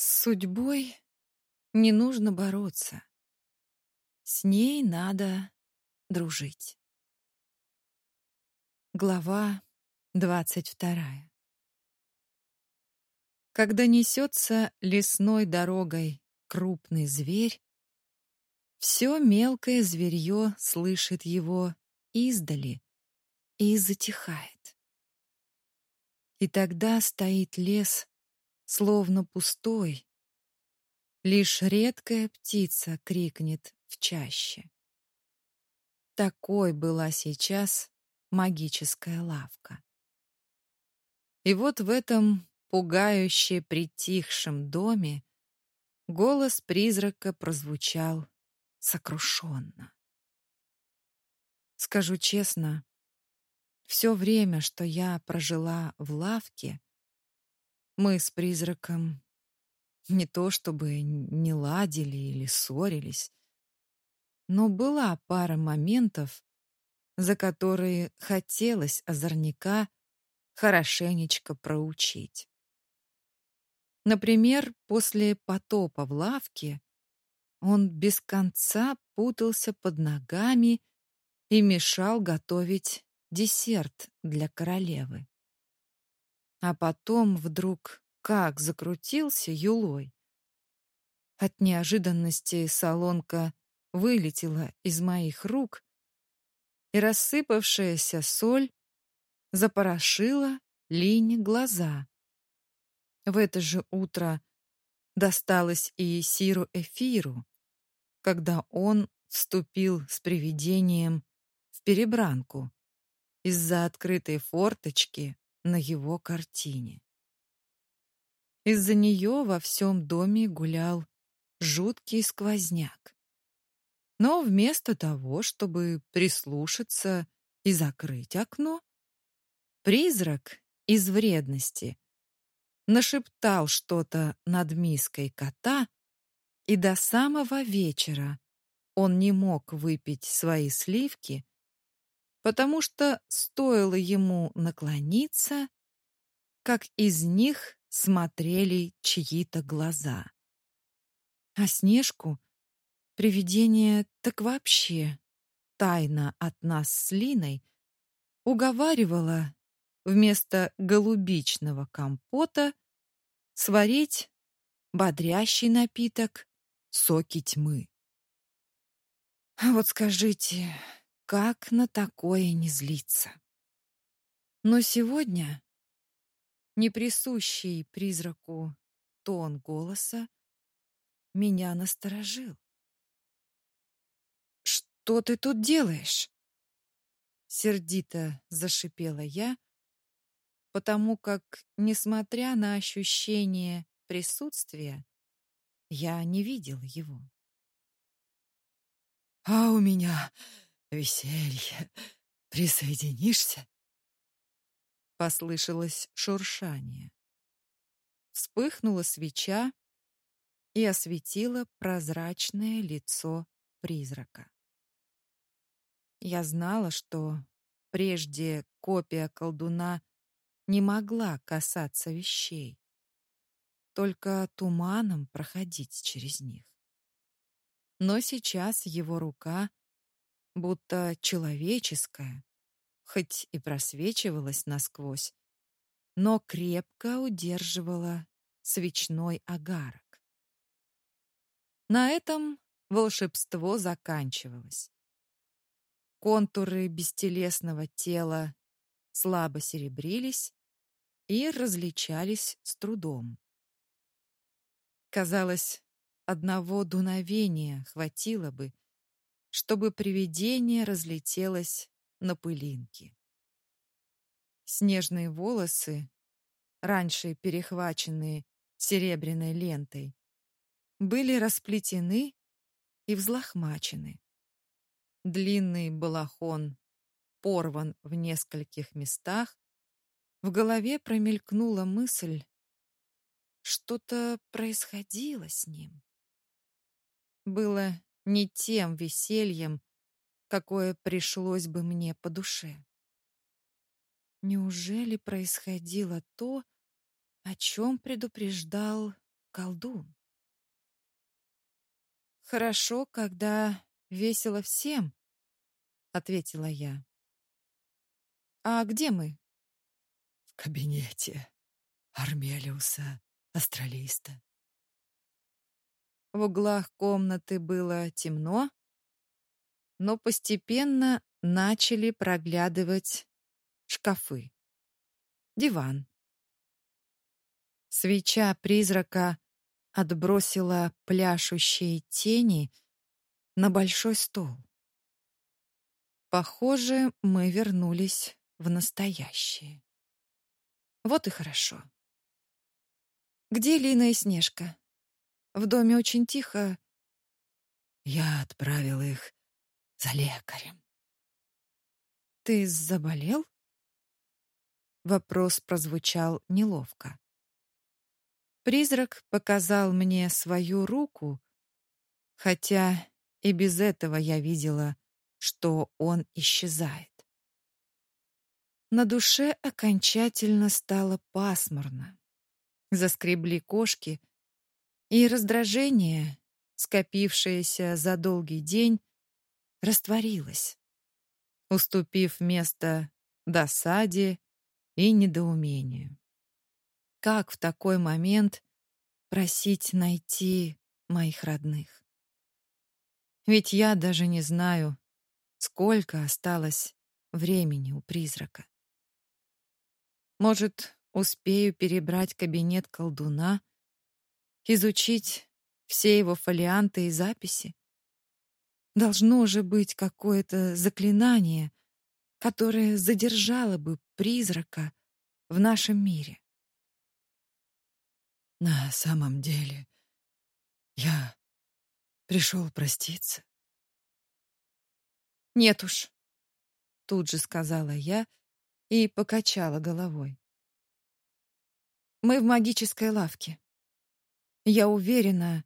С судьбой не нужно бороться. С ней надо дружить. Глава двадцать вторая. Когда несется лесной дорогой крупный зверь, все мелкое зверье слышит его издали и затихает. И тогда стоит лес, словно пустой. Лишь редкая птица крикнет в чаще. Такой была сейчас магическая лавка. И вот в этом пугающе притихшем доме голос призрака прозвучал сокрушенно. Скажу честно, все время, что я прожила в лавке, мы с призраком не то чтобы не ладили или ссорились, но была пара моментов, за которые хотелось озорника хорошенечко проучить. Например, после потопа в лавке он без конца путался под ногами и мешал готовить десерт для королевы. А потом вдруг как закрутился юлой. От неожиданности солонка вылетела из моих рук, и рассыпавшаяся соль запорошила Лине глаза. В это же утро досталось и Сиру Эфиру, когда он вступил с привидением в перебранку из-за открытой форточки на его картине. Из-за нее во всем доме гулял жуткий сквозняк. Но вместо того, чтобы прислушаться и закрыть окно, призрак из вредности нашептал что-то над миской кота, и до самого вечера он не мог выпить свои сливки, потому что стоило ему наклониться, как из них смотрели чьи-то глаза. А Снежку привидение так вообще тайно от нас с Линой уговаривало вместо голубичного компота сварить бодрящий напиток соки тьмы. А вот скажите, как на такое не злиться? Но сегодня неприсущий призраку тон голоса меня насторожил. «Что ты тут делаешь?» Сердито зашипела я, потому как, несмотря на ощущение присутствия, я не видел его. «А у меня веселье. Присоединишься?» Послышалось шуршание. Вспыхнула свеча и осветила прозрачное лицо призрака. Я знала, что прежде копия колдуна не могла касаться вещей, только туманом проходить через них. Но сейчас его рука, будто человеческая, хоть и просвечивалась насквозь, но крепко удерживала свечной агарок. На этом волшебство заканчивалось. Контуры бестелесного тела слабо серебрились и различались с трудом. Казалось, одного дуновения хватило бы, чтобы привидение разлетелось на пылинки. Снежные волосы, раньше перехваченные серебряной лентой, были расплетены и взлохмачены. Длинный балахон порван в нескольких местах. В голове промелькнула мысль, что-то происходило с ним. Было не тем весельем, какое пришлось бы мне по душе. Неужели происходило то, о чем предупреждал колдун. Хорошо, когда весело всем, ответила я. А где мы? В кабинете Армелиуса, астралиста. В углах комнаты было темно, но постепенно начали проглядывать шкафы. Диван. Свеча призрака отбросила пляшущие тени на большой стол. Похоже, мы вернулись в настоящее. Вот и хорошо. Где Лина и Снежка? В доме очень тихо. Я отправил их за лекарем. Ты заболел? Вопрос прозвучал неловко. Призрак показал мне свою руку, хотя и без этого я видела, что он исчезает. На душе окончательно стало пасмурно. Заскребли кошки, и раздражение, скопившееся за долгий день, растворилось, уступив место досаде и недоумению. Как в такой момент просить найти моих родных? Ведь я даже не знаю, сколько осталось времени у призрака. Может, успею перебрать кабинет колдуна, изучить все его фолианты и записи? Должно же быть какое-то заклинание, которое задержало бы призрака в нашем мире. На самом деле, я пришел проститься. Нет уж, тут же сказала я и покачала головой. Мы в магической лавке. Я уверена,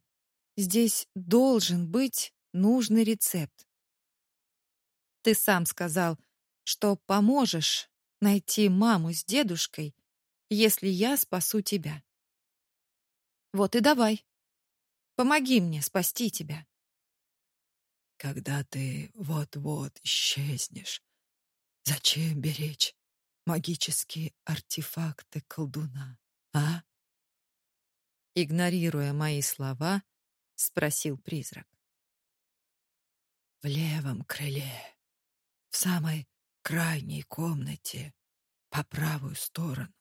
здесь должен быть нужный рецепт. Ты сам сказал, что поможешь найти маму с дедушкой, если я спасу тебя. Вот и давай. Помоги мне спасти тебя. Когда ты вот-вот исчезнешь, зачем беречь магические артефакты колдуна, а? Игнорируя мои слова, спросил призрак. В левом крыле, в самой крайней комнате, по правую сторону,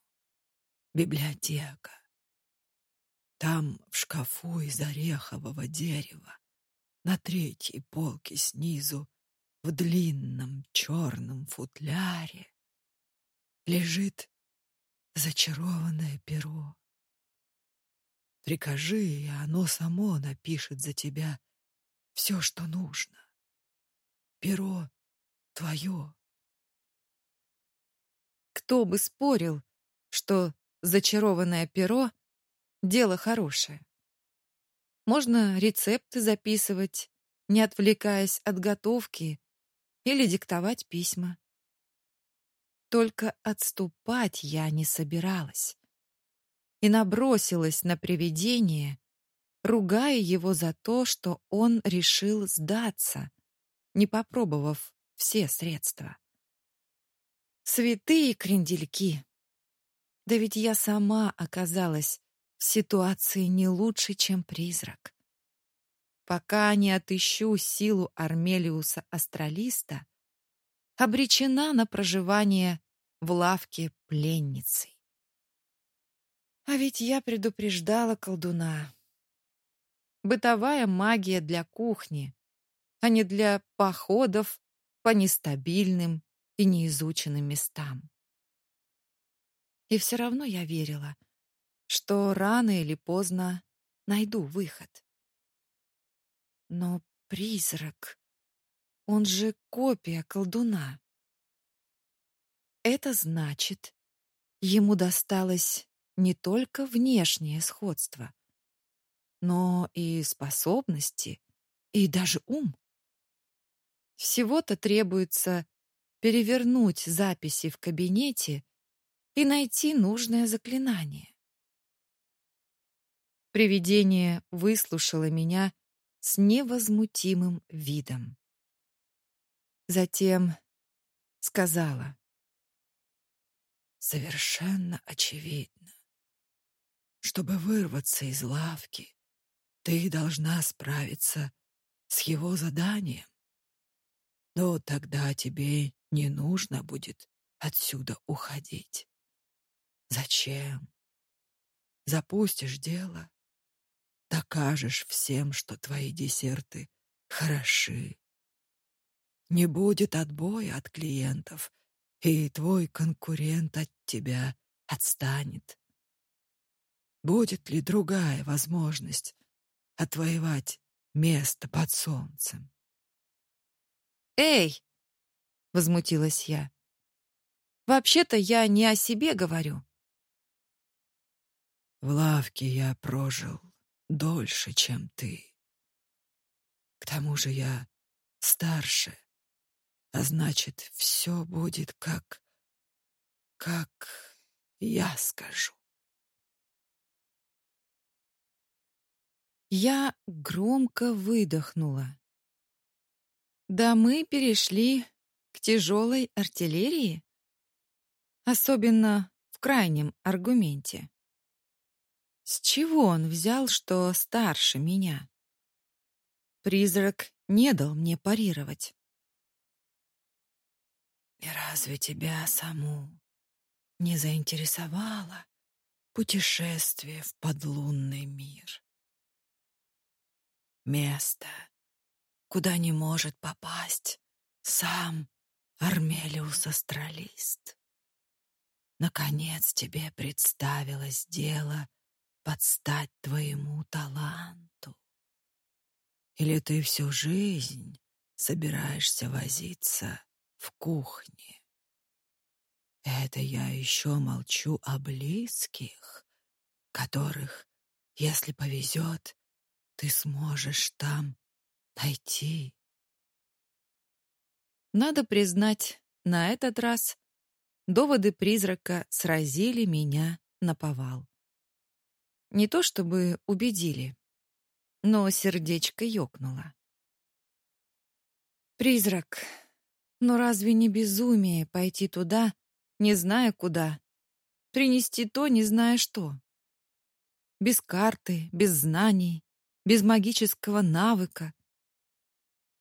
библиотека. Там в шкафу из орехового дерева, на третьей полке снизу, в длинном черном футляре, лежит зачарованное перо. Прикажи, и оно само напишет за тебя все, что нужно. Перо твое. Кто бы спорил, что зачарованное перо — дело хорошее. Можно рецепты записывать, не отвлекаясь от готовки, или диктовать письма. Только отступать я не собиралась и набросилась на привидение, ругая его за то, что он решил сдаться, не попробовав все средства. Святые крендельки! Да ведь я сама оказалась в ситуации не лучше, чем призрак. Пока не отыщу силу Армелиуса Астралиста, обречена на проживание в лавке пленницей. А ведь я предупреждала колдуна. Бытовая магия для кухни, а не для походов по нестабильным и неизученным местам. И все равно я верила, что рано или поздно найду выход. Но призрак, он же копия колдуна. Это значит, ему досталось не только внешнее сходство, но и способности, и даже ум. Всего-то требуется перевернуть записи в кабинете и найти нужное заклинание. Привидение выслушало меня с невозмутимым видом. Затем сказала. Совершенно очевидно. Чтобы вырваться из лавки, ты должна справиться с его заданием. Но тогда тебе не нужно будет отсюда уходить. Зачем? Запустишь дело, докажешь всем, что твои десерты хороши. Не будет отбоя от клиентов, и твой конкурент от тебя отстанет. Будет ли другая возможность отвоевать место под солнцем? «Эй!» — возмутилась я. «Вообще-то я не о себе говорю». В лавке я прожил дольше, чем ты. К тому же я старше, а значит, все будет как... как я скажу. Я громко выдохнула. Да мы перешли к тяжелой артиллерии, особенно в крайнем аргументе. С чего он взял, что старше меня? Призрак не дал мне парировать. И разве тебя саму не заинтересовало путешествие в подлунный мир? Место, куда не может попасть сам Армелиус Астралист. Наконец тебе представилось дело подстать твоему таланту. Или ты всю жизнь собираешься возиться в кухне? Это я еще молчу о близких, которых, если повезет, ты сможешь там найти. Надо признать, на этот раз доводы призрака сразили меня на повал. Не то чтобы убедили, но сердечко ёкнуло. Призрак, но разве не безумие пойти туда, не зная куда, принести то, не зная что? Без карты, без знаний, без магического навыка,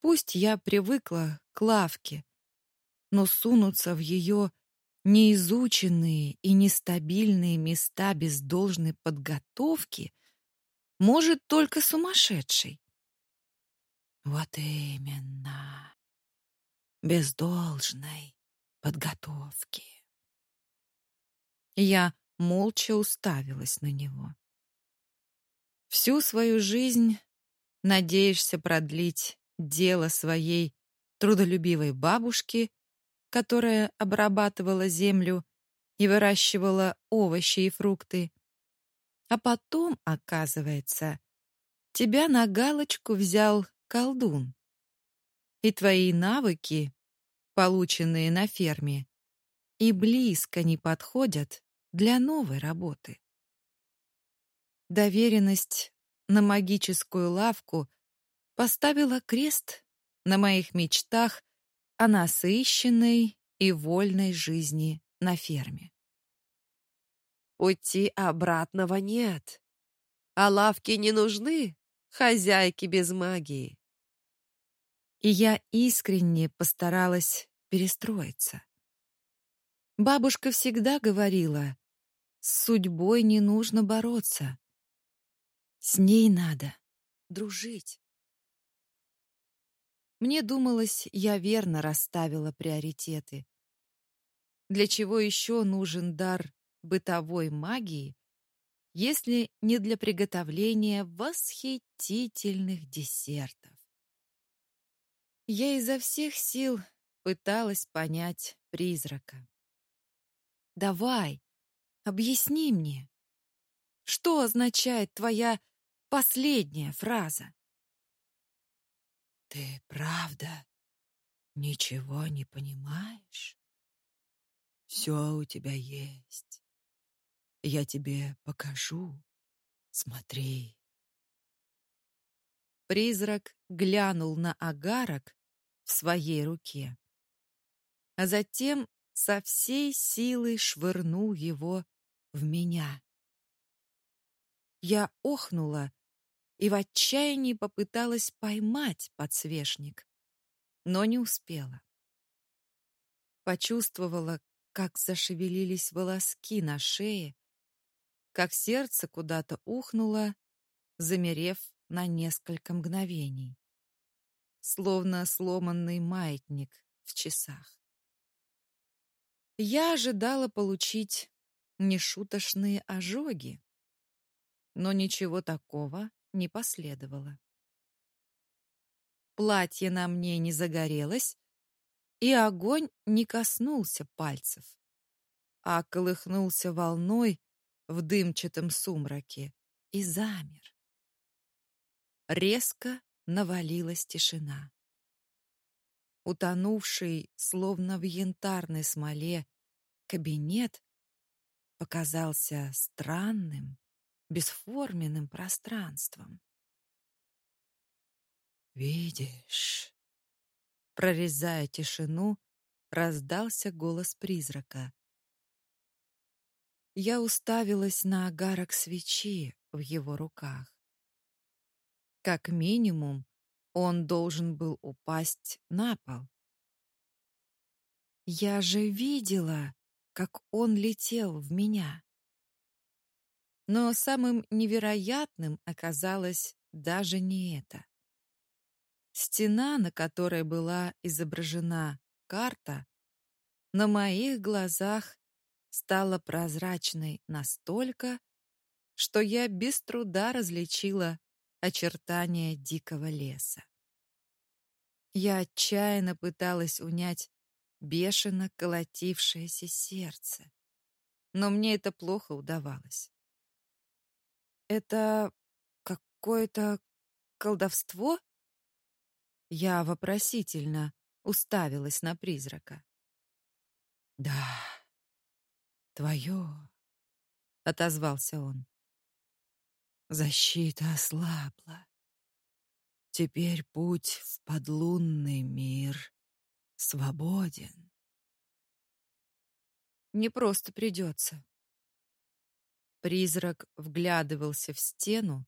Пусть я привыкла к лавке, но сунуться в ее неизученные и нестабильные места без должной подготовки может только сумасшедший. Вот именно. Без должной подготовки. Я молча уставилась на него. Всю свою жизнь надеешься продлить дело своей трудолюбивой бабушки, которая обрабатывала землю и выращивала овощи и фрукты. А потом, оказывается, тебя на галочку взял колдун. И твои навыки, полученные на ферме, и близко не подходят для новой работы. Доверенность на магическую лавку — поставила крест на моих мечтах о насыщенной и вольной жизни на ферме. Пути обратного нет. А лавки не нужны, хозяйки без магии. И я искренне постаралась перестроиться. Бабушка всегда говорила, с судьбой не нужно бороться. С ней надо дружить. Мне думалось, я верно расставила приоритеты. Для чего еще нужен дар бытовой магии, если не для приготовления восхитительных десертов? Я изо всех сил пыталась понять призрака. «Давай, объясни мне, что означает твоя последняя фраза?» Ты правда ничего не понимаешь? Все у тебя есть. Я тебе покажу. Смотри. Призрак глянул на агарок в своей руке, а затем со всей силой швырнул его в меня. Я охнула и в отчаянии попыталась поймать подсвечник, но не успела. Почувствовала, как зашевелились волоски на шее, как сердце куда-то ухнуло, замерев на несколько мгновений, словно сломанный маятник в часах. Я ожидала получить нешуточные ожоги, но ничего такого не последовало. Платье на мне не загорелось, и огонь не коснулся пальцев, а колыхнулся волной в дымчатом сумраке и замер. Резко навалилась тишина. Утонувший, словно в янтарной смоле, кабинет показался странным, бесформенным пространством. «Видишь?» Прорезая тишину, раздался голос призрака. Я уставилась на огарок свечи в его руках. Как минимум, он должен был упасть на пол. Я же видела, как он летел в меня. Но самым невероятным оказалось даже не это. Стена, на которой была изображена карта, на моих глазах стала прозрачной настолько, что я без труда различила очертания дикого леса. Я отчаянно пыталась унять бешено колотившееся сердце, но мне это плохо удавалось. Это какое-то колдовство? Я вопросительно уставилась на призрака. Да, твое, отозвался он. Защита ослабла. Теперь путь в подлунный мир свободен. Не просто придется. Призрак вглядывался в стену,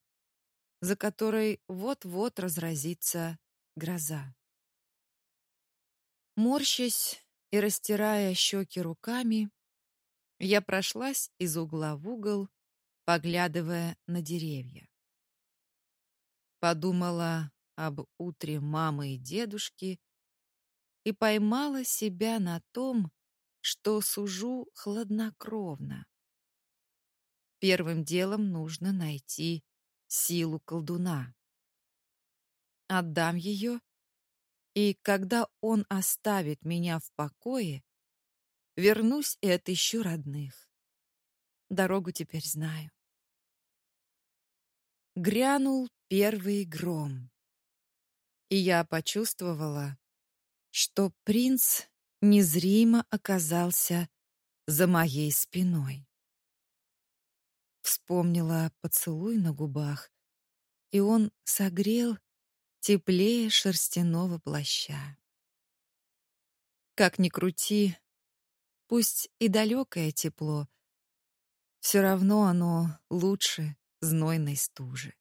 за которой вот-вот разразится гроза. Морщась и растирая щеки руками, я прошлась из угла в угол, поглядывая на деревья. Подумала об утре мамы и дедушки и поймала себя на том, что сужу хладнокровно. Первым делом нужно найти силу колдуна. Отдам ее, и когда он оставит меня в покое, вернусь и отыщу родных. Дорогу теперь знаю. Грянул первый гром, и я почувствовала, что принц незримо оказался за моей спиной. Вспомнила поцелуй на губах, и он согрел теплее шерстяного плаща. Как ни крути, пусть и далекое тепло, все равно оно лучше знойной стужи.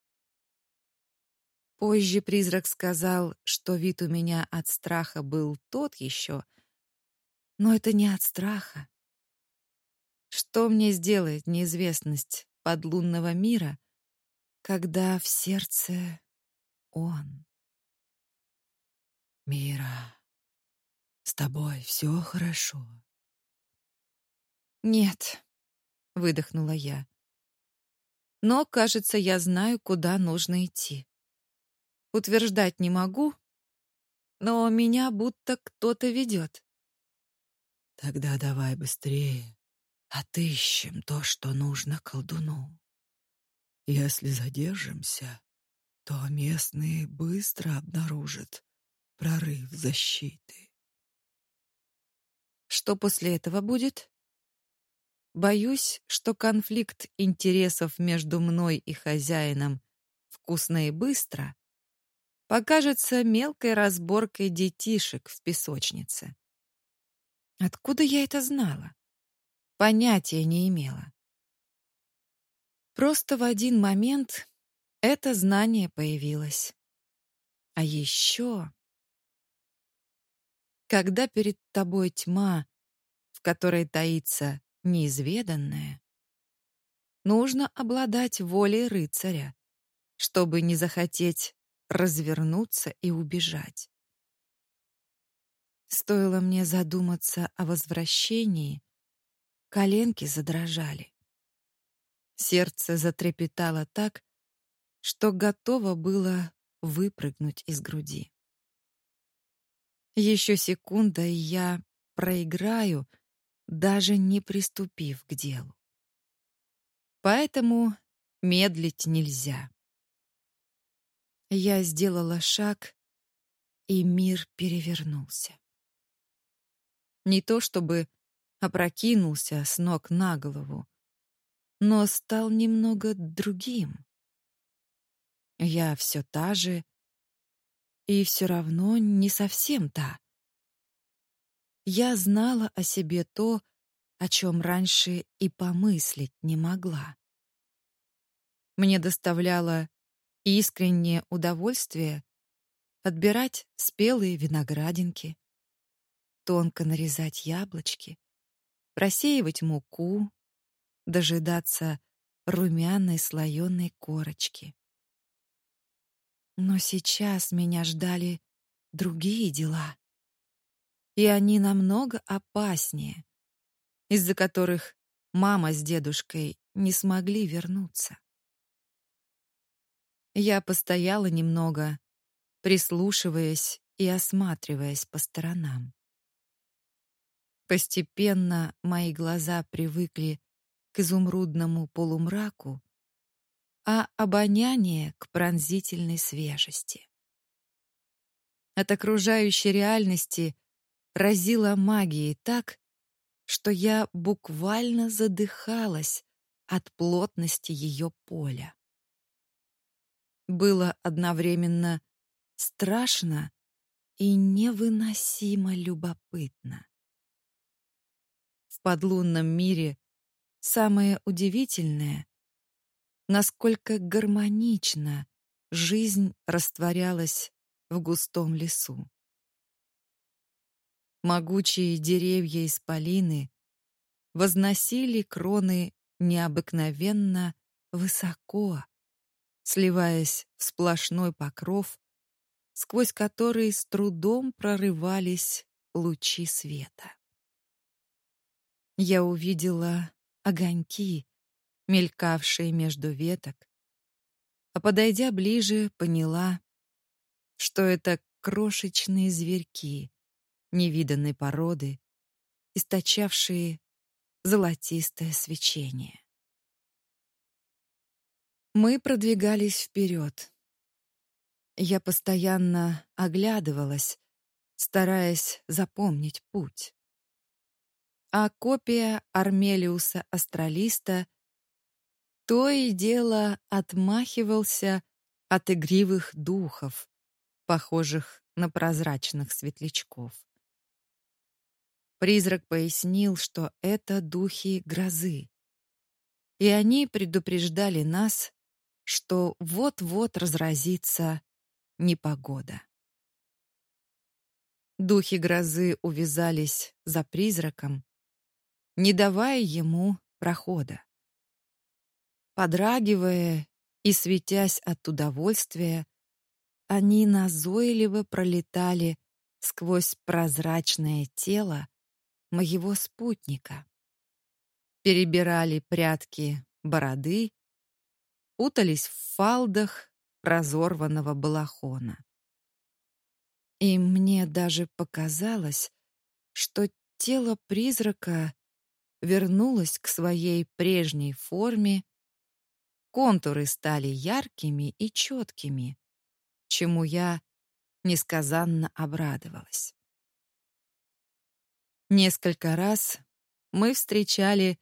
Позже призрак сказал, что вид у меня от страха был тот еще, но это не от страха. Что мне сделает неизвестность подлунного мира, когда в сердце он. Мира, с тобой все хорошо. Нет, выдохнула я. Но, кажется, я знаю, куда нужно идти. Утверждать не могу, но меня будто кто-то ведет. Тогда давай быстрее. Отыщем то, что нужно колдуну. Если задержимся, то местные быстро обнаружат прорыв защиты. Что после этого будет? боюсь, что конфликт интересов между мной и хозяином вкусно и быстро покажется мелкой разборкой детишек в песочнице. Откуда я это знала? Понятия не имела. Просто в один момент это знание появилось. А еще, когда перед тобой тьма, в которой таится неизведанное, нужно обладать волей рыцаря, чтобы не захотеть развернуться и убежать. Стоило мне задуматься о возвращении, коленки задрожали. Сердце затрепетало так, что готово было выпрыгнуть из груди. Еще секунда, и я проиграю, даже не приступив к делу. Поэтому медлить нельзя. Я сделала шаг, и мир перевернулся. Не то чтобы опрокинулся с ног на голову, но стал немного другим. Я все та же, и все равно не совсем та. Я знала о себе то, о чем раньше и помыслить не могла. Мне доставляло искреннее удовольствие отбирать спелые виноградинки, тонко нарезать яблочки, просеивать муку, дожидаться румяной слоеной корочки. Но сейчас меня ждали другие дела. И они намного опаснее, из-за которых мама с дедушкой не смогли вернуться. Я постояла немного, прислушиваясь и осматриваясь по сторонам. Постепенно мои глаза привыкли к изумрудному полумраку, а обоняние к пронзительной свежести. От окружающей реальности разило магией так, что я буквально задыхалась от плотности ее поля. Было одновременно страшно и невыносимо любопытно. Подлунном мире самое удивительное насколько гармонично жизнь растворялась в густом лесу. Могучие деревья исполины возносили кроны необыкновенно высоко, сливаясь в сплошной покров, сквозь который с трудом прорывались лучи света. Я увидела огоньки, мелькавшие между веток, а подойдя ближе, поняла, что это крошечные зверьки невиданной породы, источавшие золотистое свечение. Мы продвигались вперед. Я постоянно оглядывалась, стараясь запомнить путь. А копия Армелиуса Астралиста то и дело отмахивался от игривых духов, похожих на прозрачных светлячков. Призрак пояснил, что это духи грозы. И они предупреждали нас, что вот-вот разразится непогода. Духи грозы увязались за призраком, не давая ему прохода. Подрагивая и светясь от удовольствия, они назойливо пролетали сквозь прозрачное тело моего спутника. Перебирали прядки бороды, путались в фалдах разорванного балахона. И мне даже показалось, что тело призрака вернулось к своей прежней форме Контуры стали яркими и четкими, чему я несказанно обрадовалась. Несколько раз мы встречали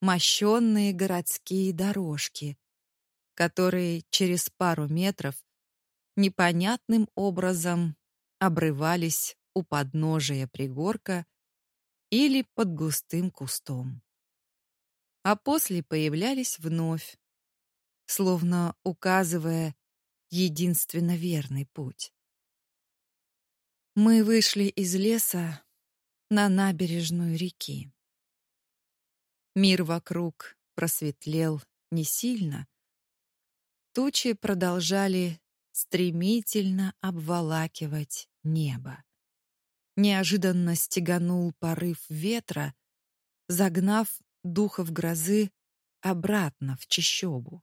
мощенные городские дорожки, которые через пару метров непонятным образом обрывались у подножия пригорка или под густым кустом. А после появлялись вновь, словно указывая единственно верный путь. Мы вышли из леса на набережную реки. Мир вокруг просветлел не сильно. Тучи продолжали стремительно обволакивать небо. Неожиданно стеганул порыв ветра, загнав духов грозы обратно в чащобу.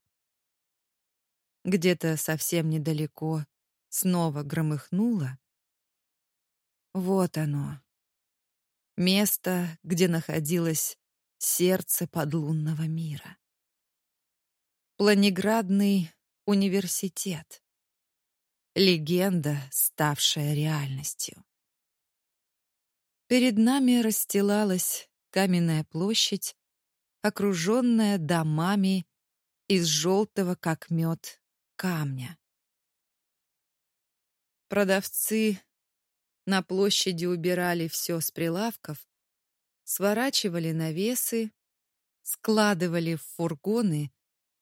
Где-то совсем недалеко снова громыхнуло. Вот оно. Место, где находилось сердце подлунного мира. Планеградный университет. Легенда, ставшая реальностью. Перед нами расстилалась каменная площадь, окруженная домами из желтого, как мед, камня. Продавцы на площади убирали все с прилавков, сворачивали навесы, складывали в фургоны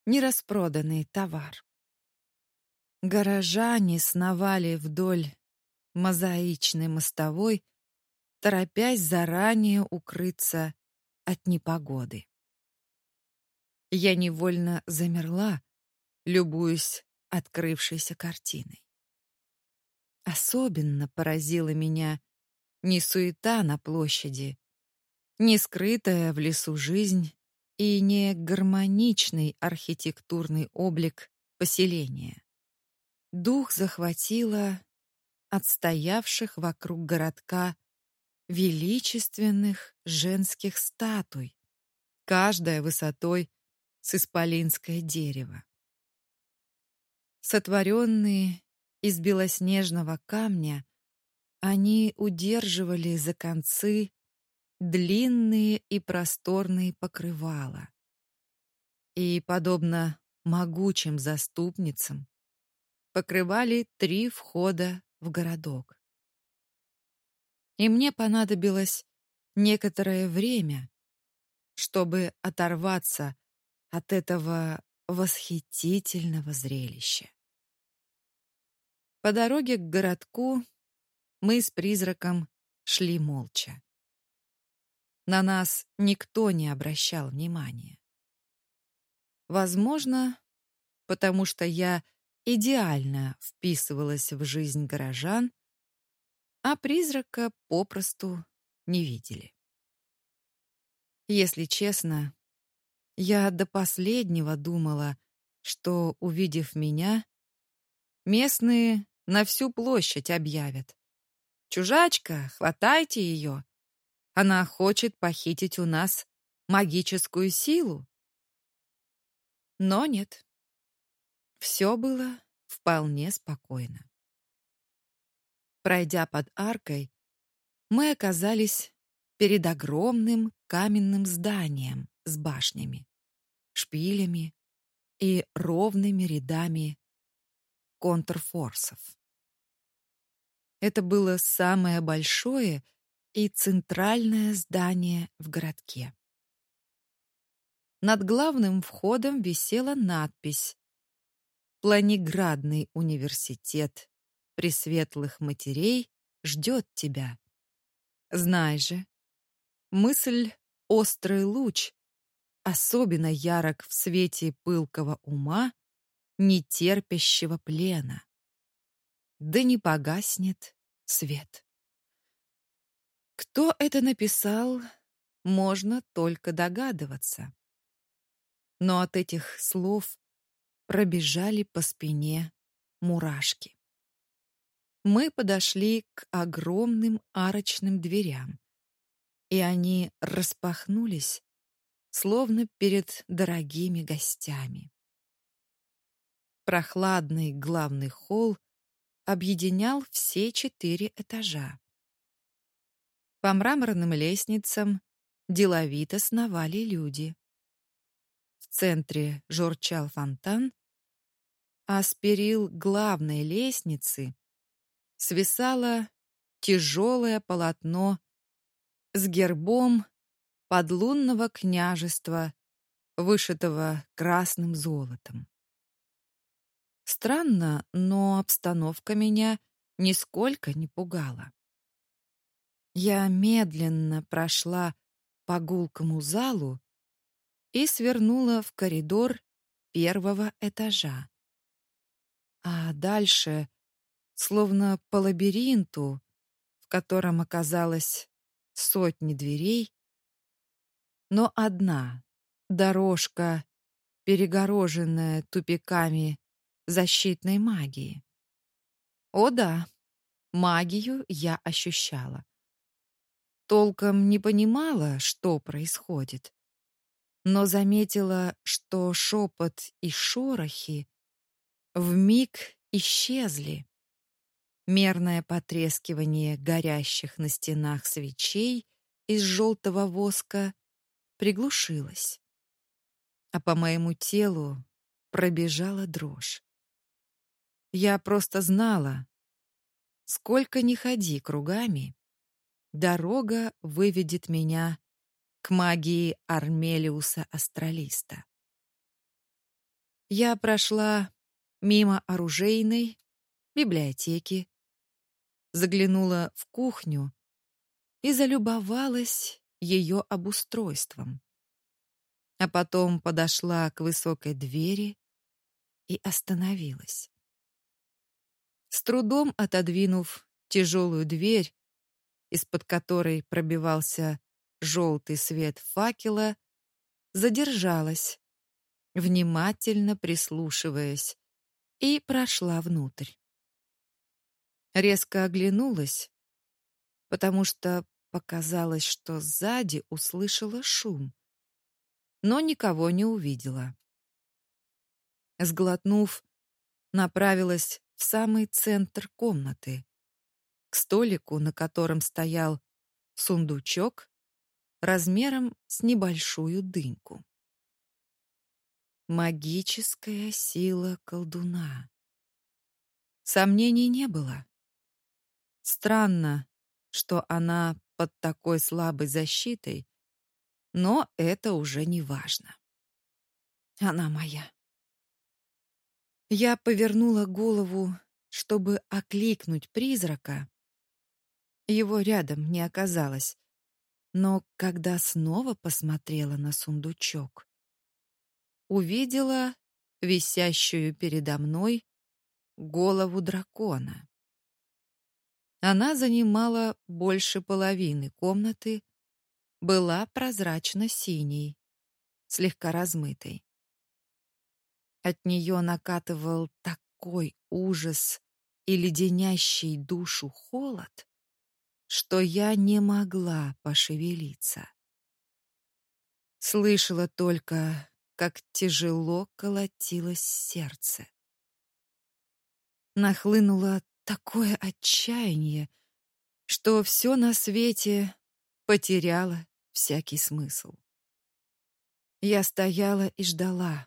нераспроданный товар. Горожане сновали вдоль мозаичной мостовой, торопясь заранее укрыться от непогоды. Я невольно замерла, любуясь открывшейся картиной. Особенно поразила меня не суета на площади, не скрытая в лесу жизнь и не гармоничный архитектурный облик поселения. Дух захватило отстоявших вокруг городка величественных женских статуй, каждая высотой с исполинское дерево. Сотворенные из белоснежного камня, они удерживали за концы длинные и просторные покрывала. И, подобно могучим заступницам, покрывали три входа в городок. И мне понадобилось некоторое время, чтобы оторваться от этого восхитительного зрелища. По дороге к городку мы с призраком шли молча. На нас никто не обращал внимания. Возможно, потому что я идеально вписывалась в жизнь горожан, а призрака попросту не видели. Если честно, я до последнего думала, что, увидев меня, местные на всю площадь объявят. «Чужачка, хватайте ее! Она хочет похитить у нас магическую силу. Но нет. Все было вполне спокойно. Пройдя под аркой, мы оказались перед огромным каменным зданием с башнями, шпилями и ровными рядами контрфорсов. Это было самое большое и центральное здание в городке. Над главным входом висела надпись «Планеградный университет Пресветлых Матерей ждет тебя». Знай же, мысль «Острый луч» особенно ярок в свете пылкого ума, не терпящего плена. Да не погаснет свет. Кто это написал, можно только догадываться. Но от этих слов пробежали по спине мурашки. Мы подошли к огромным арочным дверям, и они распахнулись, словно перед дорогими гостями. Прохладный главный холл объединял все четыре этажа. По мраморным лестницам деловито сновали люди. центре журчал фонтан, а с перил главной лестницы свисало тяжелое полотно с гербом подлунного княжества, вышитого красным золотом. Странно, но обстановка меня нисколько не пугала. Я медленно прошла по гулкому залу и свернула в коридор первого этажа. А дальше, словно по лабиринту, в котором оказалось сотни дверей, но одна дорожка, перегороженная тупиками защитной магии. О да, магию я ощущала. Толком не понимала, что происходит, но заметила, что шепот и шорохи вмиг исчезли. Мерное потрескивание горящих на стенах свечей из желтого воска приглушилось, а по моему телу пробежала дрожь. Я просто знала, сколько ни ходи кругами, дорога выведет меня к магии Армелиуса Астралиста. Я прошла мимо оружейной, библиотеки, заглянула в кухню и залюбовалась ее обустройством. А потом подошла к высокой двери и остановилась. С трудом отодвинув тяжелую дверь, из-под которой пробивался желтый свет факела, задержалась, внимательно прислушиваясь, и прошла внутрь. Резко оглянулась, потому что показалось, что сзади услышала шум, но никого не увидела. Сглотнув, направилась в самый центр комнаты, к столику, на котором стоял сундучок размером с небольшую дыньку. Магическая сила колдуна. Сомнений не было. Странно, что она под такой слабой защитой, но это уже не важно. Она моя. Я повернула голову, чтобы окликнуть призрака. Его рядом не оказалось. Но когда снова посмотрела на сундучок, увидела висящую передо мной голову дракона. Она занимала больше половины комнаты, была прозрачно-синей, слегка размытой. От нее накатывал такой ужас и леденящий душу холод, что я не могла пошевелиться. Слышала только, как тяжело колотилось сердце. Нахлынуло такое отчаяние, что все на свете потеряло всякий смысл. Я стояла и ждала,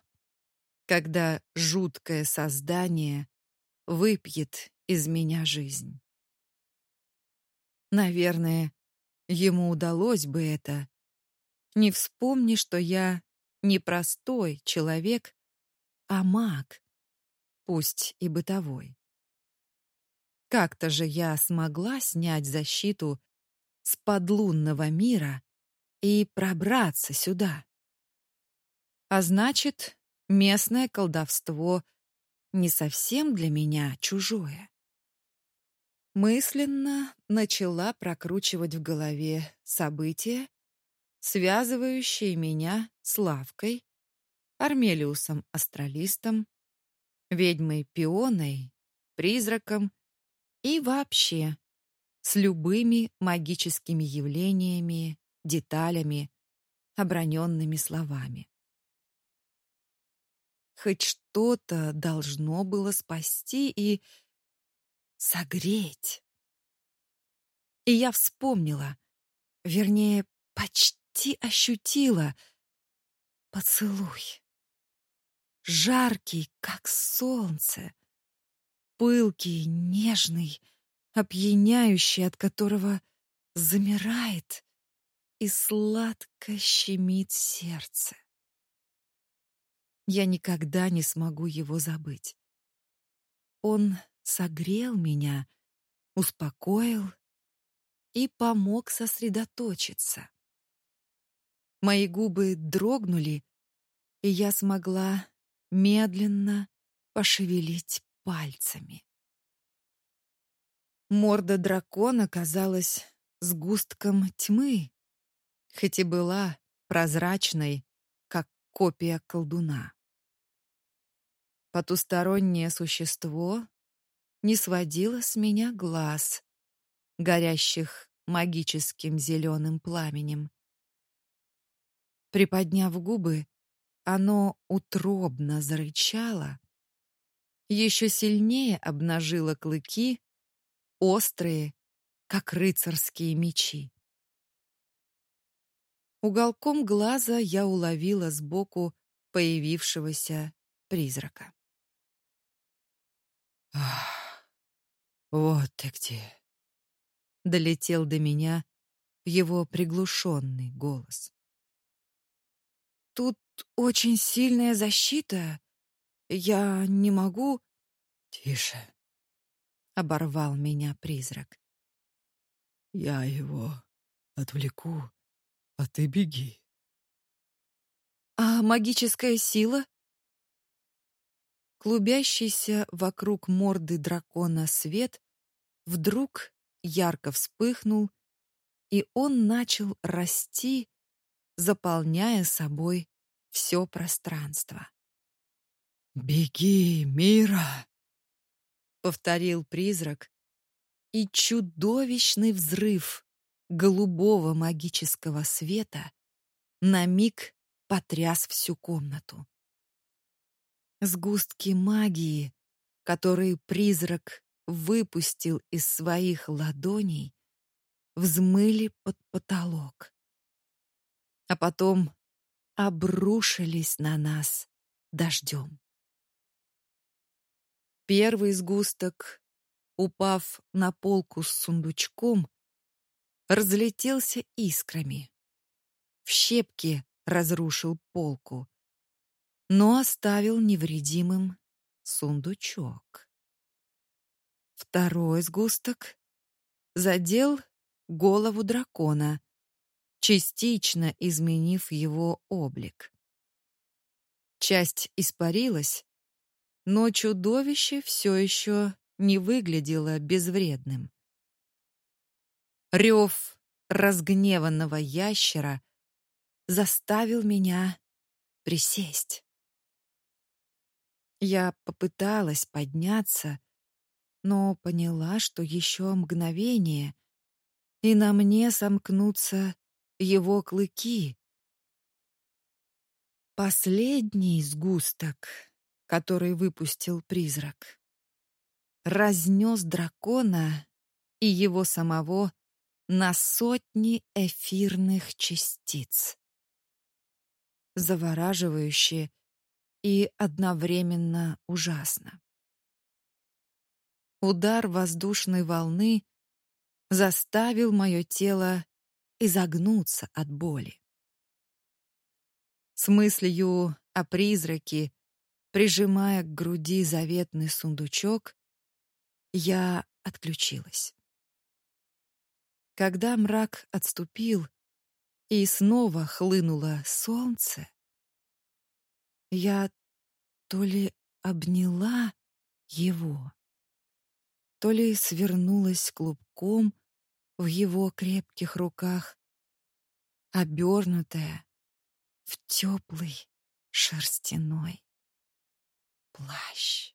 когда жуткое создание выпьет из меня жизнь. Наверное, ему удалось бы это. Не вспомни, что я не простой человек, а маг, пусть и бытовой. Как-то же я смогла снять защиту с подлунного мира и пробраться сюда. А значит, местное колдовство не совсем для меня чужое. Мысленно начала прокручивать в голове события, связывающие меня с Лавкой, Армелиусом Астралистом, ведьмой Пионой, призраком и вообще с любыми магическими явлениями, деталями, оброненными словами. Хоть что-то должно было спасти и согреть. И я вспомнила, вернее, почти ощутила поцелуй. жаркий, как солнце, пылкий, нежный, опьяняющий, от которого замирает и сладко щемит сердце. Я никогда не смогу его забыть. Он согрел меня, успокоил и помог сосредоточиться. Мои губы дрогнули, и я смогла медленно пошевелить пальцами. Морда дракона казалась сгустком тьмы, хоть и была прозрачной, как копия колдуна. Потустороннее существо не сводило с меня глаз, горящих магическим зеленым пламенем. Приподняв губы, оно утробно зарычало, еще сильнее обнажило клыки, острые, как рыцарские мечи. Уголком глаза я уловила сбоку появившегося призрака. Ах, вот ты где. Долетел до меня его приглушенный голос. Тут очень сильная защита. Я не могу... Тише. Оборвал меня призрак. Я его отвлеку, а ты беги. А магическая сила? Клубящийся вокруг морды дракона свет вдруг ярко вспыхнул, и он начал расти, заполняя собой все пространство. «Беги, Мира!» — повторил призрак, и чудовищный взрыв голубого магического света на миг потряс всю комнату. Сгустки магии, которые призрак выпустил из своих ладоней, взмыли под потолок. А потом обрушились на нас дождем. Первый сгусток, упав на полку с сундучком, разлетелся искрами. В щепки разрушил полку, но оставил невредимым сундучок. Второй сгусток задел голову дракона, частично изменив его облик. Часть испарилась, но чудовище все еще не выглядело безвредным. Рев разгневанного ящера заставил меня присесть. Я попыталась подняться, но поняла, что еще мгновение, и на мне сомкнутся его клыки. Последний сгусток, который выпустил призрак, разнес дракона и его самого на сотни эфирных частиц. Завораживающе и одновременно ужасно. Удар воздушной волны заставил мое тело изогнуться от боли. С мыслью о призраке, прижимая к груди заветный сундучок, я отключилась. Когда мрак отступил и снова хлынуло солнце, я то ли обняла его, то ли свернулась клубком в его крепких руках, обернутая в теплый шерстяной плащ.